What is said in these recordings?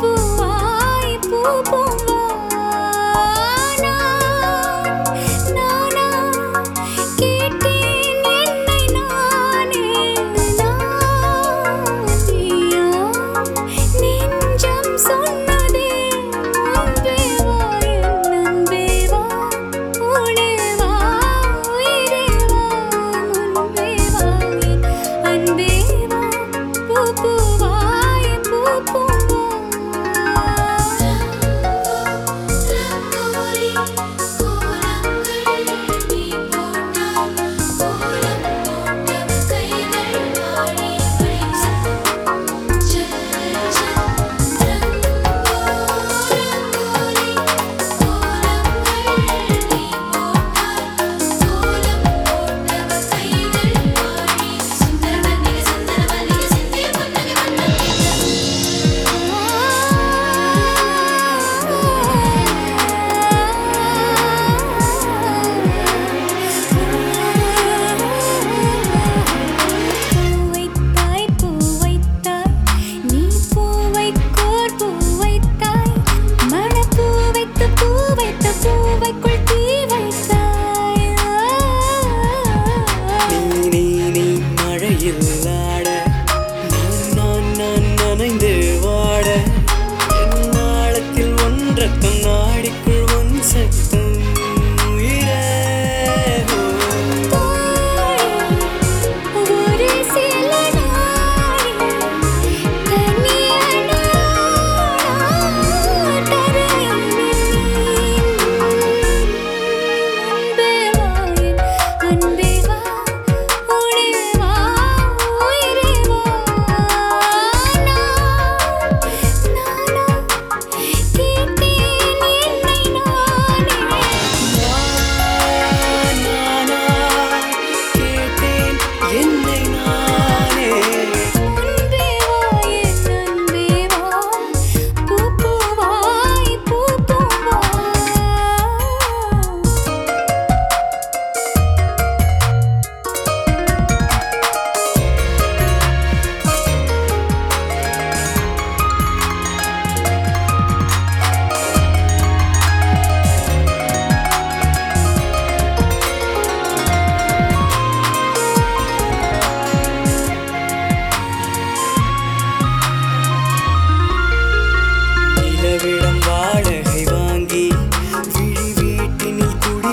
பூவாய் பூ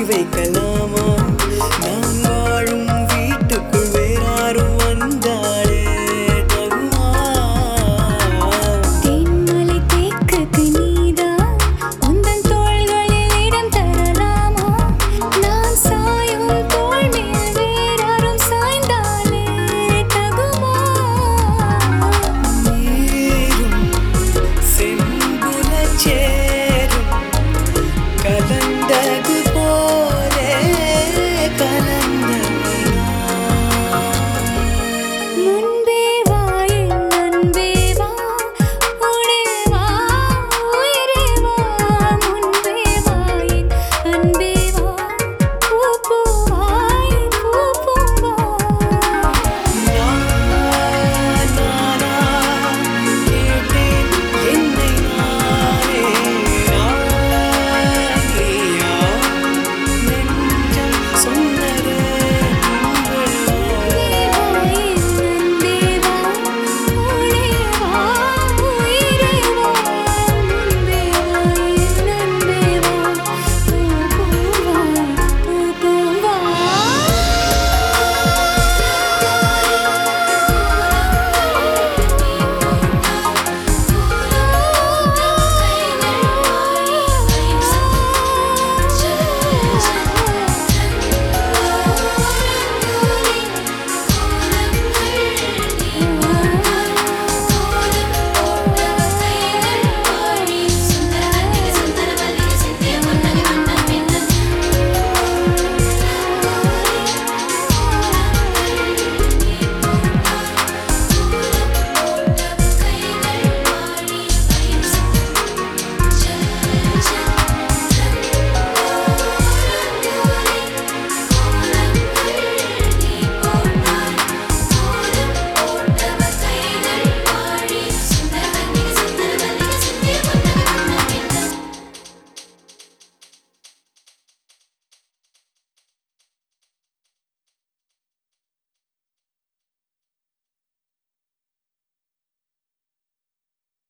vem que é nama